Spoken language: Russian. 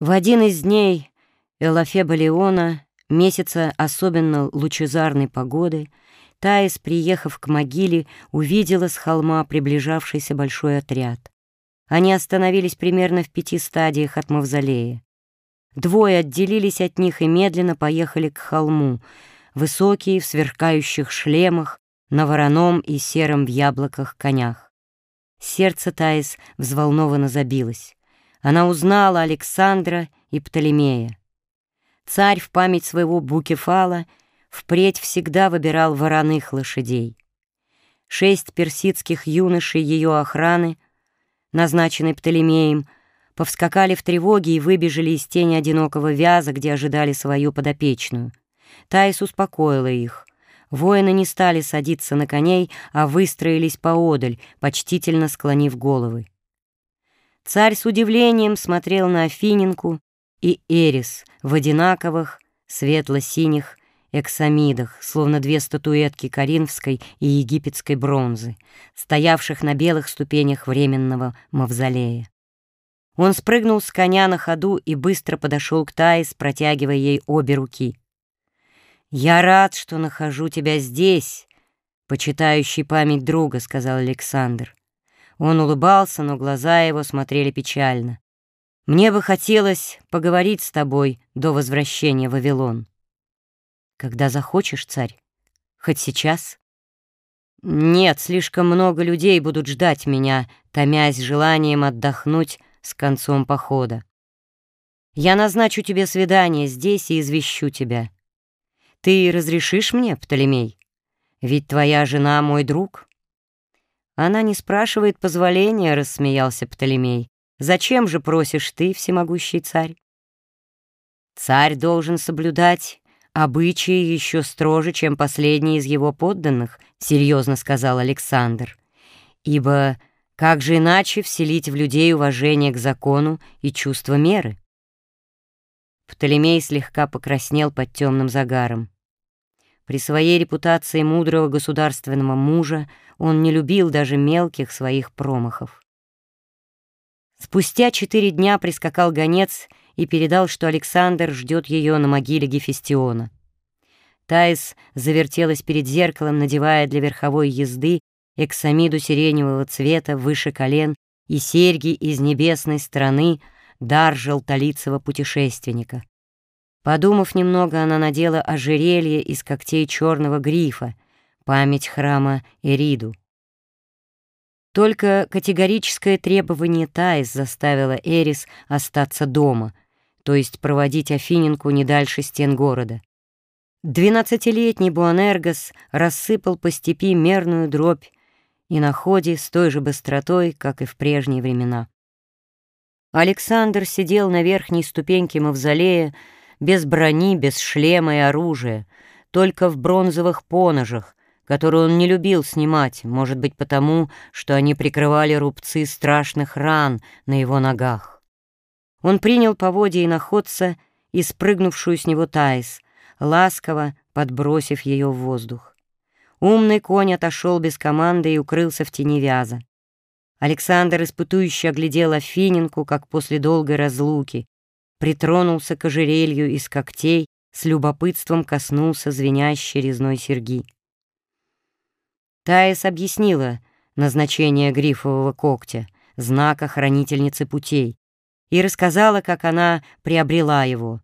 В один из дней Элафеба Леона, месяца особенно лучезарной погоды, Таис, приехав к могиле, увидела с холма приближавшийся большой отряд. Они остановились примерно в пяти стадиях от мавзолея. Двое отделились от них и медленно поехали к холму, высокие, в сверкающих шлемах, на вороном и сером в яблоках конях. Сердце Таис взволнованно забилось. Она узнала Александра и Птолемея. Царь в память своего Букефала впредь всегда выбирал вороных лошадей. Шесть персидских юношей ее охраны, назначенной Птолемеем, повскакали в тревоге и выбежали из тени одинокого вяза, где ожидали свою подопечную. Таис успокоила их. Воины не стали садиться на коней, а выстроились поодаль, почтительно склонив головы. Царь с удивлением смотрел на Афининку и Эрис в одинаковых светло-синих эксамидах, словно две статуэтки коринфской и египетской бронзы, стоявших на белых ступенях временного мавзолея. Он спрыгнул с коня на ходу и быстро подошел к Таис, протягивая ей обе руки. «Я рад, что нахожу тебя здесь, почитающий память друга», — сказал Александр. Он улыбался, но глаза его смотрели печально. «Мне бы хотелось поговорить с тобой до возвращения в Вавилон». «Когда захочешь, царь? Хоть сейчас?» «Нет, слишком много людей будут ждать меня, томясь желанием отдохнуть с концом похода. Я назначу тебе свидание здесь и извещу тебя. Ты разрешишь мне, Птолемей? Ведь твоя жена мой друг». «Она не спрашивает позволения», — рассмеялся Птолемей. «Зачем же просишь ты, всемогущий царь?» «Царь должен соблюдать обычаи еще строже, чем последний из его подданных», — серьезно сказал Александр. «Ибо как же иначе вселить в людей уважение к закону и чувство меры?» Птолемей слегка покраснел под темным загаром. При своей репутации мудрого государственного мужа он не любил даже мелких своих промахов. Спустя четыре дня прискакал гонец и передал, что Александр ждет ее на могиле Гефестиона. Таис завертелась перед зеркалом, надевая для верховой езды эксамиду сиреневого цвета выше колен и серьги из небесной страны, дар желтолицего путешественника. Подумав немного, она надела ожерелье из когтей черного грифа, память храма Эриду. Только категорическое требование Таис заставило Эрис остаться дома, то есть проводить Афининку не дальше стен города. Двенадцатилетний Буанергос рассыпал по степи мерную дробь и на ходе с той же быстротой, как и в прежние времена. Александр сидел на верхней ступеньке мавзолея, без брони, без шлема и оружия, только в бронзовых поножах, которые он не любил снимать, может быть, потому, что они прикрывали рубцы страшных ран на его ногах. Он принял поводья и находца и спрыгнувшую с него Таис, ласково подбросив ее в воздух. Умный конь отошел без команды и укрылся в тени вяза. Александр испытующе оглядел Афиненку, как после долгой разлуки, притронулся к ожерелью из когтей, с любопытством коснулся звенящей резной серьги. Таис объяснила назначение грифового когтя, знака хранительницы путей, и рассказала, как она приобрела его,